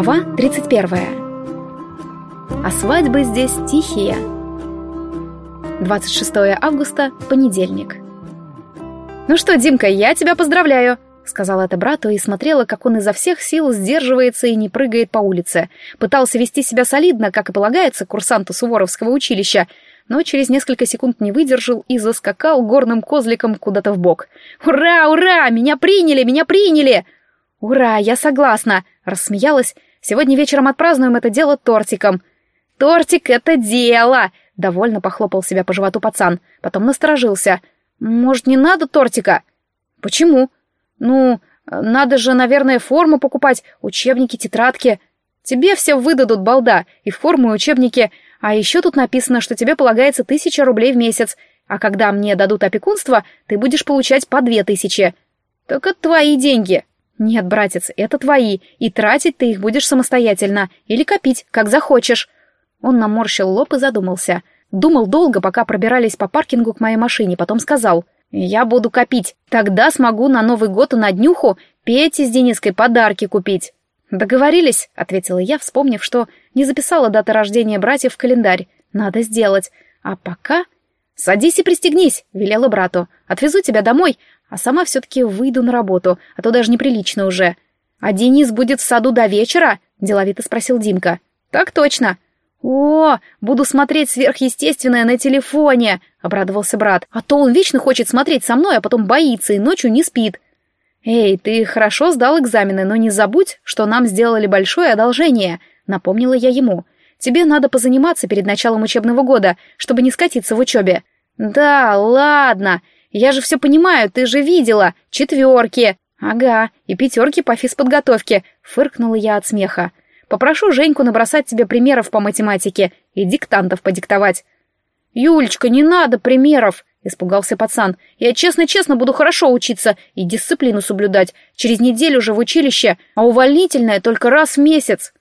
Глава 31. А свадьбы здесь тихие. 26 августа, понедельник. «Ну что, Димка, я тебя поздравляю!» — сказала это брату и смотрела, как он изо всех сил сдерживается и не прыгает по улице. Пытался вести себя солидно, как и полагается курсанту Суворовского училища, но через несколько секунд не выдержал и заскакал горным козликом куда-то в бок. «Ура, ура! Меня приняли, меня приняли!» «Ура, я согласна!» — рассмеялась. «Сегодня вечером отпразднуем это дело тортиком». «Тортик — это дело!» — довольно похлопал себя по животу пацан. Потом насторожился. «Может, не надо тортика?» «Почему?» «Ну, надо же, наверное, форму покупать, учебники, тетрадки. Тебе все выдадут, балда, и форму, и учебники. А еще тут написано, что тебе полагается тысяча рублей в месяц, а когда мне дадут опекунство, ты будешь получать по две тысячи. Так это твои деньги. «Нет, братец, это твои, и тратить ты их будешь самостоятельно, или копить, как захочешь». Он наморщил лоб и задумался. Думал долго, пока пробирались по паркингу к моей машине, потом сказал, «Я буду копить, тогда смогу на Новый год и на днюху Пете с Дениской подарки купить». «Договорились», — ответила я, вспомнив, что не записала даты рождения братьев в календарь. «Надо сделать. А пока...» «Садись и пристегнись», — велела брату. «Отвезу тебя домой, а сама все-таки выйду на работу, а то даже неприлично уже. А Денис будет в саду до вечера? Деловито спросил Димка. Так точно. О, буду смотреть сверхъестественное на телефоне, обрадовался брат. А то он вечно хочет смотреть со мной, а потом боится и ночью не спит. Эй, ты хорошо сдал экзамены, но не забудь, что нам сделали большое одолжение, напомнила я ему. Тебе надо позаниматься перед началом учебного года, чтобы не скатиться в учебе. Да, ладно. Я же все понимаю, ты же видела. Четверки. Ага, и пятерки по физподготовке. Фыркнула я от смеха. Попрошу Женьку набросать тебе примеров по математике и диктантов подиктовать. Юлечка, не надо примеров, испугался пацан. Я честно-честно буду хорошо учиться и дисциплину соблюдать. Через неделю же в училище, а увольнительное только раз в месяц.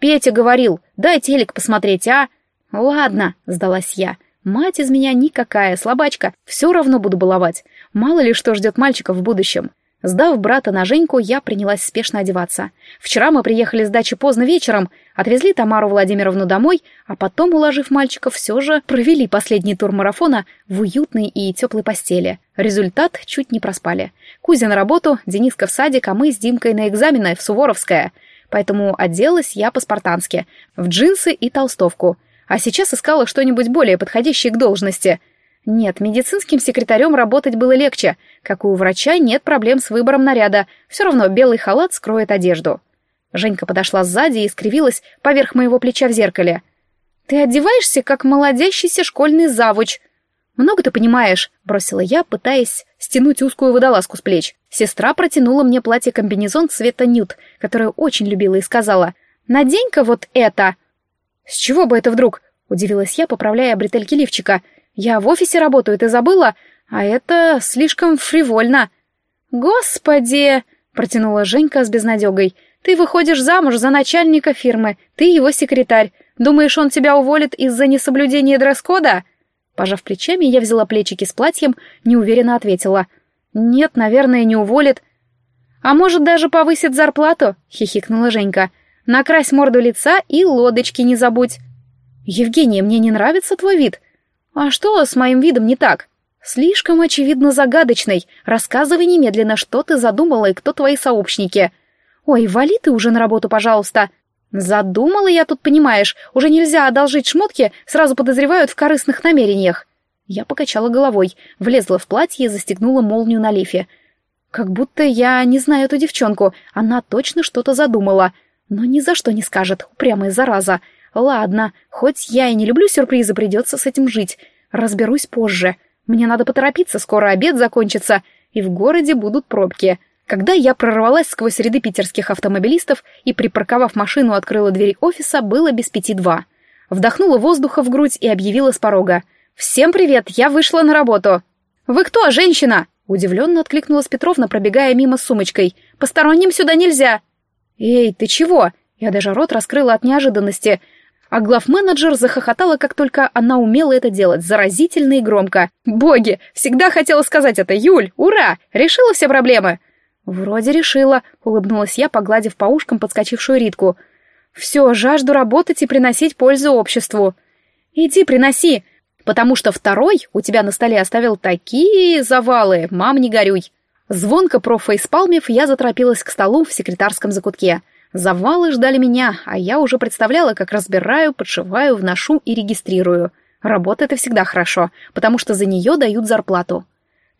Петя говорил, дай телек посмотреть, а? Ладно, сдалась я. Мать из меня никакая, слабачка, все равно буду баловать. Мало ли что ждет мальчика в будущем. Сдав брата на Женьку, я принялась спешно одеваться. Вчера мы приехали с дачи поздно вечером, отвезли Тамару Владимировну домой, а потом, уложив мальчиков, все же провели последний тур марафона в уютной и теплой постели. Результат чуть не проспали. Кузя на работу, Дениска в садик, а мы с Димкой на экзамены в Суворовское. Поэтому оделась я по-спартански, в джинсы и толстовку — а сейчас искала что-нибудь более подходящее к должности. Нет, медицинским секретарем работать было легче. Как у врача, нет проблем с выбором наряда. Все равно белый халат скроет одежду. Женька подошла сзади и скривилась поверх моего плеча в зеркале. «Ты одеваешься, как молодящийся школьный завуч», «Много ты понимаешь», — бросила я, пытаясь стянуть узкую водолазку с плеч. Сестра протянула мне платье-комбинезон цвета нюд, которое очень любила, и сказала, «Надень-ка вот это!» «С чего бы это вдруг?» — удивилась я, поправляя бретельки лифчика. «Я в офисе работаю, ты забыла? А это слишком фривольно». «Господи!» — протянула Женька с безнадегой. «Ты выходишь замуж за начальника фирмы, ты его секретарь. Думаешь, он тебя уволит из-за несоблюдения дресс-кода?» Пожав плечами, я взяла плечики с платьем, неуверенно ответила. «Нет, наверное, не уволит». «А может, даже повысит зарплату?» — хихикнула Женька. Накрась морду лица и лодочки не забудь. Евгения, мне не нравится твой вид. А что с моим видом не так? Слишком очевидно загадочный. Рассказывай немедленно, что ты задумала и кто твои сообщники. Ой, вали ты уже на работу, пожалуйста. Задумала я тут, понимаешь, уже нельзя одолжить шмотки, сразу подозревают в корыстных намерениях. Я покачала головой, влезла в платье и застегнула молнию на лифе. Как будто я не знаю эту девчонку, она точно что-то задумала — но ни за что не скажет, упрямая зараза. Ладно, хоть я и не люблю сюрпризы, придется с этим жить. Разберусь позже. Мне надо поторопиться, скоро обед закончится, и в городе будут пробки. Когда я прорвалась сквозь ряды питерских автомобилистов и, припарковав машину, открыла дверь офиса, было без пяти два. Вдохнула воздуха в грудь и объявила с порога. «Всем привет, я вышла на работу!» «Вы кто, женщина?» Удивленно откликнулась Петровна, пробегая мимо с сумочкой. «Посторонним сюда нельзя!» «Эй, ты чего?» Я даже рот раскрыла от неожиданности. А главменеджер захохотала, как только она умела это делать, заразительно и громко. «Боги! Всегда хотела сказать это, Юль! Ура! Решила все проблемы!» Вроде решила, улыбнулась я, погладив по ушкам подскочившую Ритку. Все, жажду работать и приносить пользу обществу. Иди, приноси, потому что второй у тебя на столе оставил такие завалы, мам, не горюй. Звонко профейспалмив, я заторопилась к столу в секретарском закутке. Завалы ждали меня, а я уже представляла, как разбираю, подшиваю, вношу и регистрирую. Работа — это всегда хорошо, потому что за нее дают зарплату.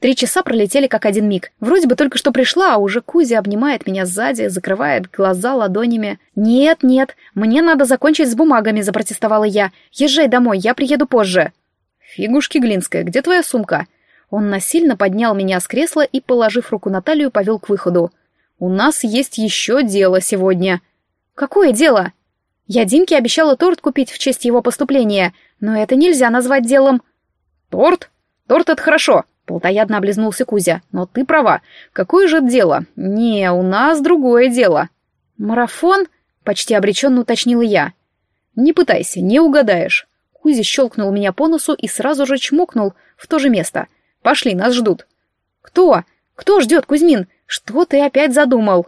Три часа пролетели как один миг. Вроде бы только что пришла, а уже Кузя обнимает меня сзади, закрывает глаза ладонями. «Нет, нет, мне надо закончить с бумагами», — запротестовала я. «Езжай домой, я приеду позже». «Фигушки Глинская, где твоя сумка?» Он насильно поднял меня с кресла и, положив руку на талию, повел к выходу. «У нас есть еще дело сегодня». «Какое дело?» «Я Димке обещала торт купить в честь его поступления, но это нельзя назвать делом». «Торт? Торт — это хорошо», — плотоядно облизнулся Кузя. «Но ты права. Какое же дело? Не, у нас другое дело». «Марафон?» — почти обреченно уточнила я. «Не пытайся, не угадаешь». Кузя щелкнул меня по носу и сразу же чмокнул в то же место. «Пошли, нас ждут». «Кто? Кто ждет, Кузьмин? Что ты опять задумал?»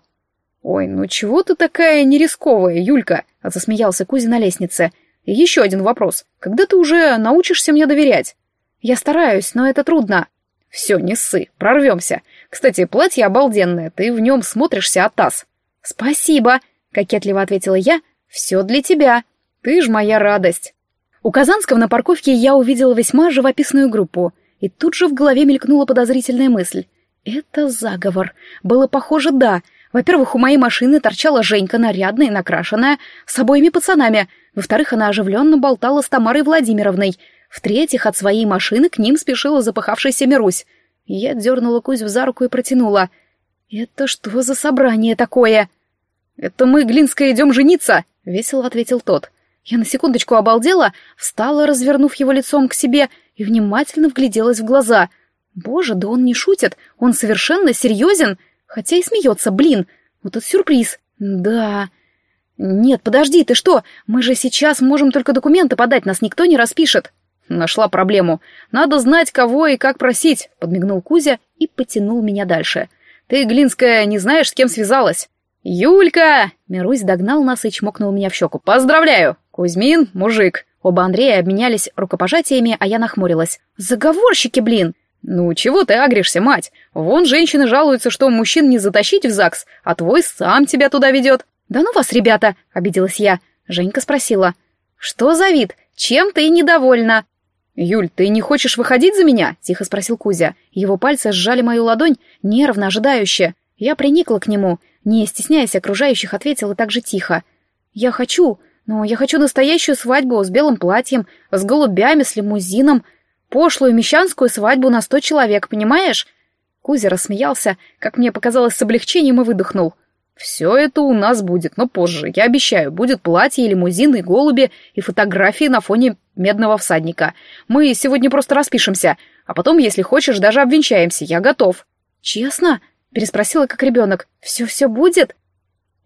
«Ой, ну чего ты такая нерисковая, Юлька?» — засмеялся Кузя на лестнице. «И еще один вопрос. Когда ты уже научишься мне доверять?» «Я стараюсь, но это трудно». «Все, не ссы, прорвемся. Кстати, платье обалденное, ты в нем смотришься от таз». «Спасибо», — кокетливо ответила я. «Все для тебя. Ты ж моя радость». У Казанского на парковке я увидела весьма живописную группу, и тут же в голове мелькнула подозрительная мысль. Это заговор. Было похоже, да. Во-первых, у моей машины торчала Женька, нарядная и накрашенная, с обоими пацанами. Во-вторых, она оживленно болтала с Тамарой Владимировной. В-третьих, от своей машины к ним спешила запыхавшаяся Мирусь. Я дернула Кузю за руку и протянула. «Это что за собрание такое?» «Это мы, Глинская, идем жениться!» — весело ответил тот. Я на секундочку обалдела, встала, развернув его лицом к себе, и внимательно вгляделась в глаза — Боже, да он не шутит, он совершенно серьезен, хотя и смеется, блин, вот это сюрприз. Да. Нет, подожди, ты что? Мы же сейчас можем только документы подать, нас никто не распишет. Нашла проблему. Надо знать, кого и как просить, подмигнул Кузя и потянул меня дальше. Ты, Глинская, не знаешь, с кем связалась? Юлька! Мирусь догнал нас и чмокнул меня в щеку. Поздравляю! Кузьмин, мужик. Оба Андрея обменялись рукопожатиями, а я нахмурилась. Заговорщики, блин! «Ну, чего ты агришься, мать? Вон женщины жалуются, что мужчин не затащить в ЗАГС, а твой сам тебя туда ведет». «Да ну вас, ребята!» — обиделась я. Женька спросила. «Что за вид? Чем ты недовольна?» «Юль, ты не хочешь выходить за меня?» — тихо спросил Кузя. Его пальцы сжали мою ладонь, нервно, ожидающе. Я приникла к нему, не стесняясь окружающих, ответила так же тихо. «Я хочу, но я хочу настоящую свадьбу с белым платьем, с голубями, с лимузином, Пошлую мещанскую свадьбу на сто человек, понимаешь?» Кузя рассмеялся, как мне показалось, с облегчением и выдохнул. «Все это у нас будет, но позже, я обещаю. Будет платье, лимузины, голуби и фотографии на фоне медного всадника. Мы сегодня просто распишемся, а потом, если хочешь, даже обвенчаемся. Я готов». «Честно?» — переспросила как ребенок. «Все-все будет?»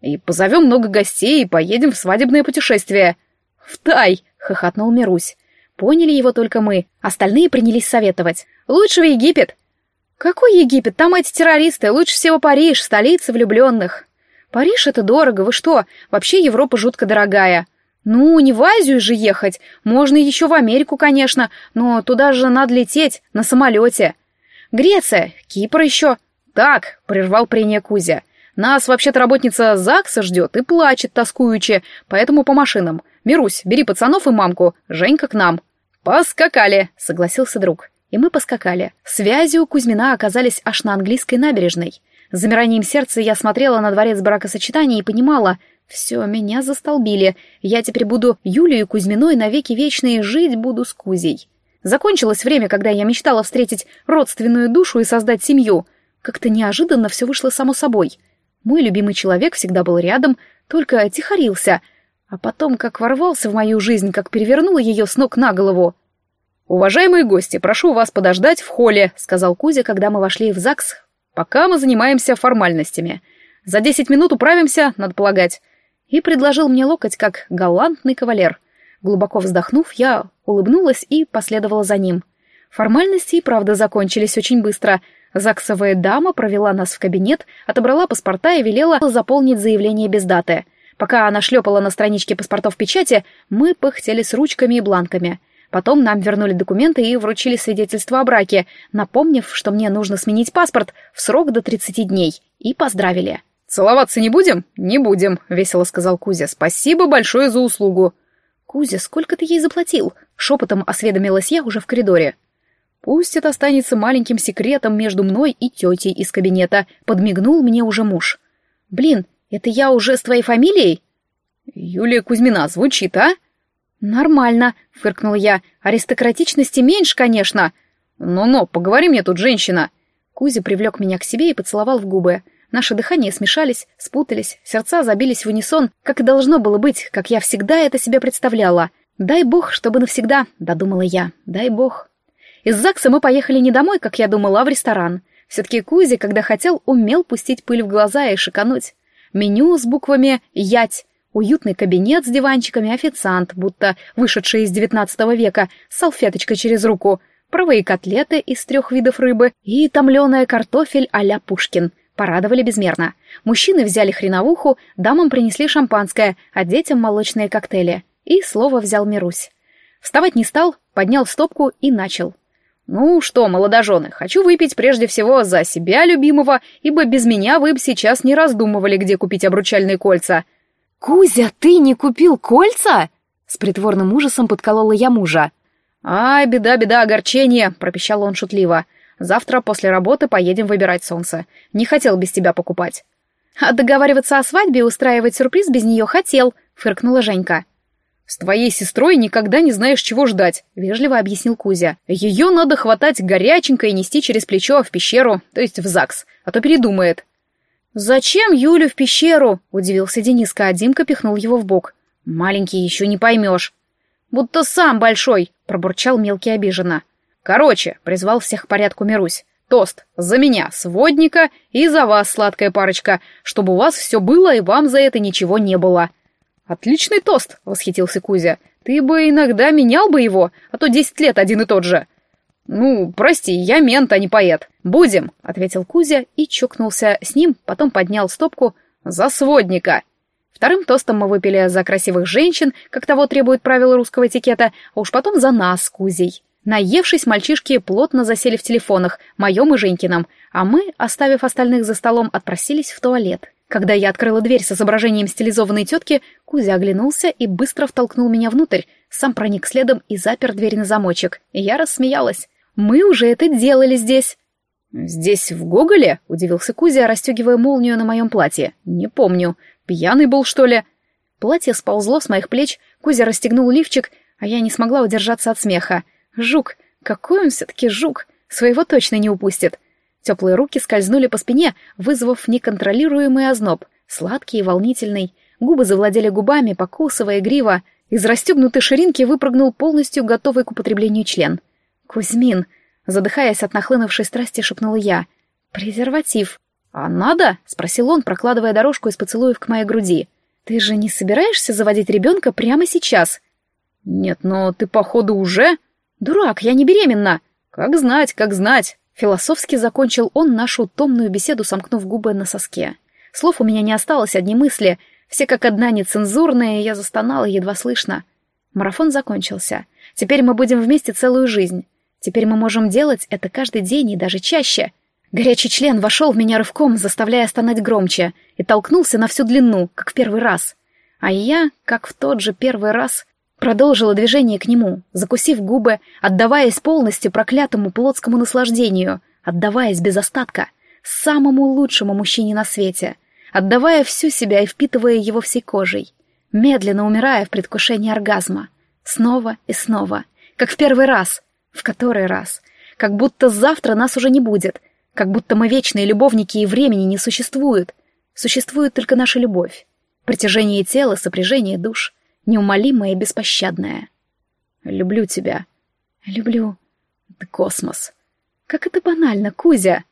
«И позовем много гостей и поедем в свадебное путешествие». «В Тай!» — хохотнул Мирусь. Поняли его только мы, остальные принялись советовать. «Лучше в Египет!» «Какой Египет? Там эти террористы, лучше всего Париж, столица влюбленных!» «Париж — это дорого, вы что? Вообще Европа жутко дорогая!» «Ну, не в Азию же ехать, можно еще в Америку, конечно, но туда же надо лететь, на самолете!» «Греция, Кипр еще!» «Так», — прервал прение Кузя, — «нас вообще-то работница ЗАГСа ждет и плачет тоскуючи, поэтому по машинам. Мирусь, бери пацанов и мамку, Женька к нам». «Поскакали», — согласился друг. И мы поскакали. Связи у Кузьмина оказались аж на английской набережной. С замиранием сердца я смотрела на дворец бракосочетания и понимала, все, меня застолбили. Я теперь буду Юлию Кузьминой навеки вечные, жить буду с Кузей. Закончилось время, когда я мечтала встретить родственную душу и создать семью. Как-то неожиданно все вышло само собой. Мой любимый человек всегда был рядом, только тихорился — а потом как ворвался в мою жизнь, как перевернула ее с ног на голову. «Уважаемые гости, прошу вас подождать в холле», — сказал Кузя, когда мы вошли в ЗАГС, «пока мы занимаемся формальностями. За десять минут управимся, надо полагать». И предложил мне локоть, как галантный кавалер. Глубоко вздохнув, я улыбнулась и последовала за ним. Формальности и правда закончились очень быстро. Заксовая дама провела нас в кабинет, отобрала паспорта и велела заполнить заявление без даты. Пока она шлепала на страничке паспортов печати, мы пыхтели с ручками и бланками. Потом нам вернули документы и вручили свидетельство о браке, напомнив, что мне нужно сменить паспорт в срок до 30 дней, и поздравили. «Целоваться не будем?» «Не будем», — весело сказал Кузя. «Спасибо большое за услугу». «Кузя, сколько ты ей заплатил?» — шепотом осведомилась я уже в коридоре. «Пусть это останется маленьким секретом между мной и тетей из кабинета», — подмигнул мне уже муж. «Блин, это я уже с твоей фамилией?» «Юлия Кузьмина звучит, а?» «Нормально», — фыркнула я. «Аристократичности меньше, конечно». «Но-но, поговори мне тут, женщина». Кузя привлек меня к себе и поцеловал в губы. Наши дыхания смешались, спутались, сердца забились в унисон, как и должно было быть, как я всегда это себе представляла. «Дай бог, чтобы навсегда», — додумала я. «Дай бог». Из ЗАГСа мы поехали не домой, как я думала, а в ресторан. Все-таки Кузя, когда хотел, умел пустить пыль в глаза и шикануть. Меню с буквами «Ять», уютный кабинет с диванчиками, официант, будто вышедший из девятнадцатого века, с салфеточкой через руку, правые котлеты из трех видов рыбы и томленая картофель а-ля Пушкин — Порадовали безмерно. Мужчины взяли хреновуху, дамам принесли шампанское, а детям молочные коктейли. И слово взял Мирусь. Вставать не стал, поднял стопку и начал. «Ну что, молодожены, хочу выпить прежде всего за себя любимого, ибо без меня вы бы сейчас не раздумывали, где купить обручальные кольца». «Кузя, ты не купил кольца?» С притворным ужасом подколола я мужа. «Ай, беда, беда, огорчение», — пропищал он шутливо. Завтра после работы поедем выбирать солнце. Не хотел без тебя покупать». «А договариваться о свадьбе и устраивать сюрприз без нее хотел», — фыркнула Женька. «С твоей сестрой никогда не знаешь, чего ждать», — вежливо объяснил Кузя. «Ее надо хватать горяченько и нести через плечо в пещеру, то есть в ЗАГС, а то передумает». «Зачем Юлю в пещеру?» — удивился Дениска, а Димка пихнул его в бок. «Маленький еще не поймешь». «Будто сам большой», — пробурчал мелкий обиженно. Короче, призвал всех к порядку Мирусь. Тост за меня, сводника, и за вас, сладкая парочка, чтобы у вас все было и вам за это ничего не было. Отличный тост, восхитился Кузя. Ты бы иногда менял бы его, а то десять лет один и тот же. Ну, прости, я мент, а не поэт. Будем, ответил Кузя и чокнулся с ним, потом поднял стопку за сводника. Вторым тостом мы выпили за красивых женщин, как того требует правила русского этикета, а уж потом за нас Кузей. Наевшись, мальчишки плотно засели в телефонах, моем и Женькином, а мы, оставив остальных за столом, отпросились в туалет. Когда я открыла дверь с изображением стилизованной тетки, Кузя оглянулся и быстро втолкнул меня внутрь, сам проник следом и запер дверь на замочек. Я рассмеялась. «Мы уже это делали здесь!» «Здесь, в Гоголе?» — удивился Кузя, расстегивая молнию на моем платье. «Не помню. Пьяный был, что ли?» Платье сползло с моих плеч, Кузя расстегнул лифчик, а я не смогла удержаться от смеха. Жук! Какой он все-таки жук! Своего точно не упустит. Теплые руки скользнули по спине, вызвав неконтролируемый озноб, сладкий и волнительный. Губы завладели губами, покусывая грива. Из расстегнутой ширинки выпрыгнул полностью готовый к употреблению член. «Кузьмин!» Задыхаясь от нахлынувшей страсти, шепнула я. «Презерватив». «А надо?» — спросил он, прокладывая дорожку из поцелуев к моей груди. «Ты же не собираешься заводить ребенка прямо сейчас?» «Нет, но ты, походу, уже...» «Дурак, я не беременна!» «Как знать, как знать!» Философски закончил он нашу томную беседу, сомкнув губы на соске. Слов у меня не осталось, одни мысли. Все как одна нецензурные, я застонала, едва слышно. Марафон закончился. Теперь мы будем вместе целую жизнь. Теперь мы можем делать это каждый день и даже чаще. Горячий член вошел в меня рывком, заставляя стонать громче, и толкнулся на всю длину, как в первый раз. А я, как в тот же первый раз, Продолжила движение к нему, закусив губы, отдаваясь полностью проклятому плотскому наслаждению, отдаваясь без остатка, самому лучшему мужчине на свете, отдавая всю себя и впитывая его всей кожей, медленно умирая в предвкушении оргазма. Снова и снова, как в первый раз, в который раз, как будто завтра нас уже не будет, как будто мы вечные любовники и времени не существует. Существует только наша любовь, притяжение тела, сопряжение душ — неумолимая и беспощадная. «Люблю тебя». «Люблю». «Ты космос». «Как это банально, Кузя».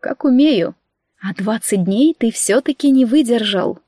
«Как умею». «А двадцать дней ты все-таки не выдержал».